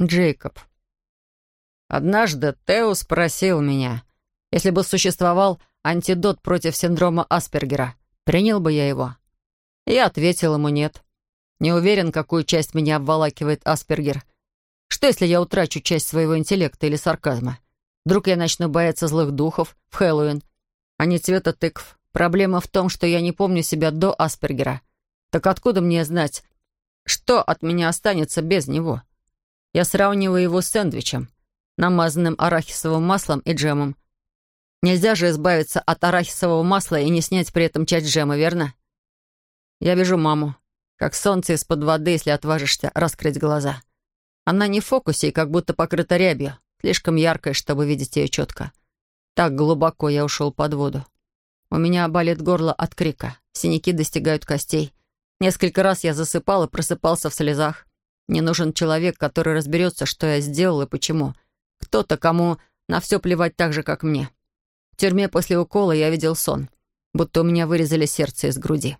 Джейкоб. Однажды Тео спросил меня, если бы существовал антидот против синдрома Аспергера, принял бы я его? Я ответил ему нет. Не уверен, какую часть меня обволакивает Аспергер. Что, если я утрачу часть своего интеллекта или сарказма? Вдруг я начну бояться злых духов в Хэллоуин, а не цвета тыкв. Проблема в том, что я не помню себя до Аспергера. Так откуда мне знать, что от меня останется без него? Я сравниваю его с сэндвичем, намазанным арахисовым маслом и джемом. Нельзя же избавиться от арахисового масла и не снять при этом часть джема, верно? Я вижу маму, как солнце из-под воды, если отважишься раскрыть глаза. Она не в фокусе и как будто покрыта рябью, слишком яркая, чтобы видеть ее четко. Так глубоко я ушел под воду. У меня болит горло от крика, синяки достигают костей. Несколько раз я засыпал и просыпался в слезах. Мне нужен человек, который разберется, что я сделал и почему. Кто-то, кому на все плевать так же, как мне. В тюрьме после укола я видел сон, будто у меня вырезали сердце из груди.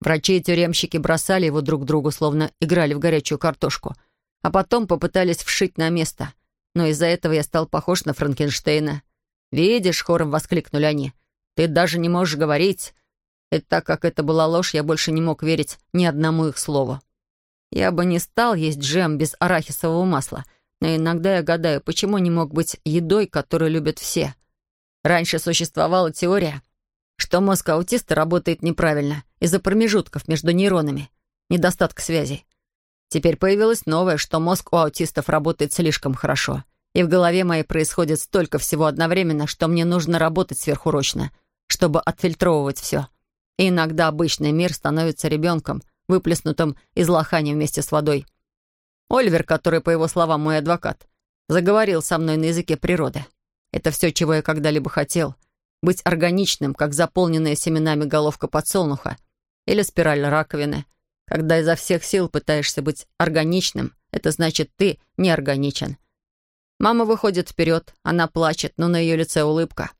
Врачи и тюремщики бросали его друг другу, словно играли в горячую картошку — а потом попытались вшить на место. Но из-за этого я стал похож на Франкенштейна. «Видишь», — хором воскликнули они, — «ты даже не можешь говорить». И так как это была ложь, я больше не мог верить ни одному их слову. Я бы не стал есть джем без арахисового масла, но иногда я гадаю, почему не мог быть едой, которую любят все. Раньше существовала теория, что мозг аутиста работает неправильно из-за промежутков между нейронами, недостатка связей. Теперь появилось новое, что мозг у аутистов работает слишком хорошо. И в голове моей происходит столько всего одновременно, что мне нужно работать сверхурочно, чтобы отфильтровывать все. И иногда обычный мир становится ребенком, выплеснутым из лохани вместе с водой. Оливер, который, по его словам, мой адвокат, заговорил со мной на языке природы. Это все, чего я когда-либо хотел. Быть органичным, как заполненная семенами головка подсолнуха или спираль раковины — когда изо всех сил пытаешься быть органичным, это значит, ты не органичен. Мама выходит вперед, она плачет, но на ее лице улыбка.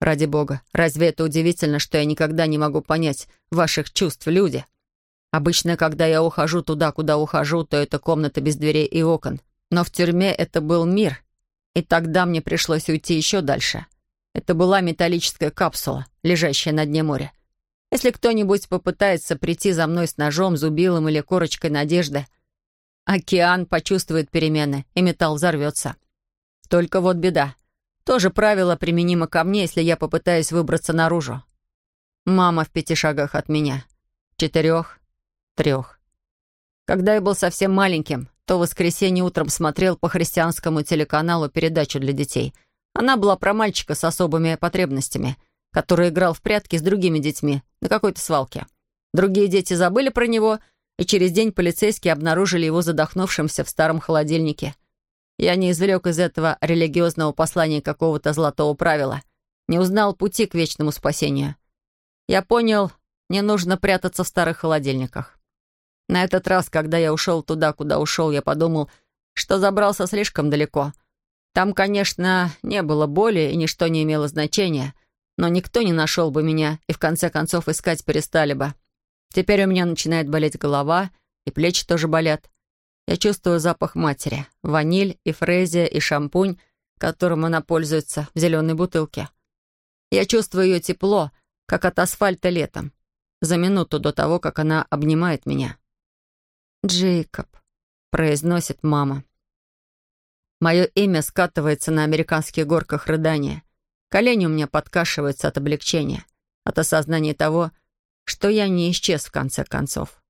Ради бога, разве это удивительно, что я никогда не могу понять ваших чувств, люди? Обычно, когда я ухожу туда, куда ухожу, то это комната без дверей и окон. Но в тюрьме это был мир, и тогда мне пришлось уйти еще дальше. Это была металлическая капсула, лежащая на дне моря. Если кто-нибудь попытается прийти за мной с ножом, зубилом или корочкой надежды, океан почувствует перемены, и металл взорвется. Только вот беда. То же правило применимо ко мне, если я попытаюсь выбраться наружу. Мама в пяти шагах от меня. Четырех, трех. Когда я был совсем маленьким, то в воскресенье утром смотрел по христианскому телеканалу передачу для детей. Она была про мальчика с особыми потребностями — который играл в прятки с другими детьми на какой-то свалке. Другие дети забыли про него, и через день полицейские обнаружили его задохнувшимся в старом холодильнике. Я не извлек из этого религиозного послания какого-то золотого правила, не узнал пути к вечному спасению. Я понял, не нужно прятаться в старых холодильниках. На этот раз, когда я ушел туда, куда ушел, я подумал, что забрался слишком далеко. Там, конечно, не было боли, и ничто не имело значения — но никто не нашел бы меня, и в конце концов искать перестали бы. Теперь у меня начинает болеть голова, и плечи тоже болят. Я чувствую запах матери, ваниль и фрезия и шампунь, которым она пользуется в зеленой бутылке. Я чувствую ее тепло, как от асфальта летом, за минуту до того, как она обнимает меня. «Джейкоб», — произносит мама. Мое имя скатывается на американских горках рыдания. Колени у меня подкашиваются от облегчения, от осознания того, что я не исчез в конце концов.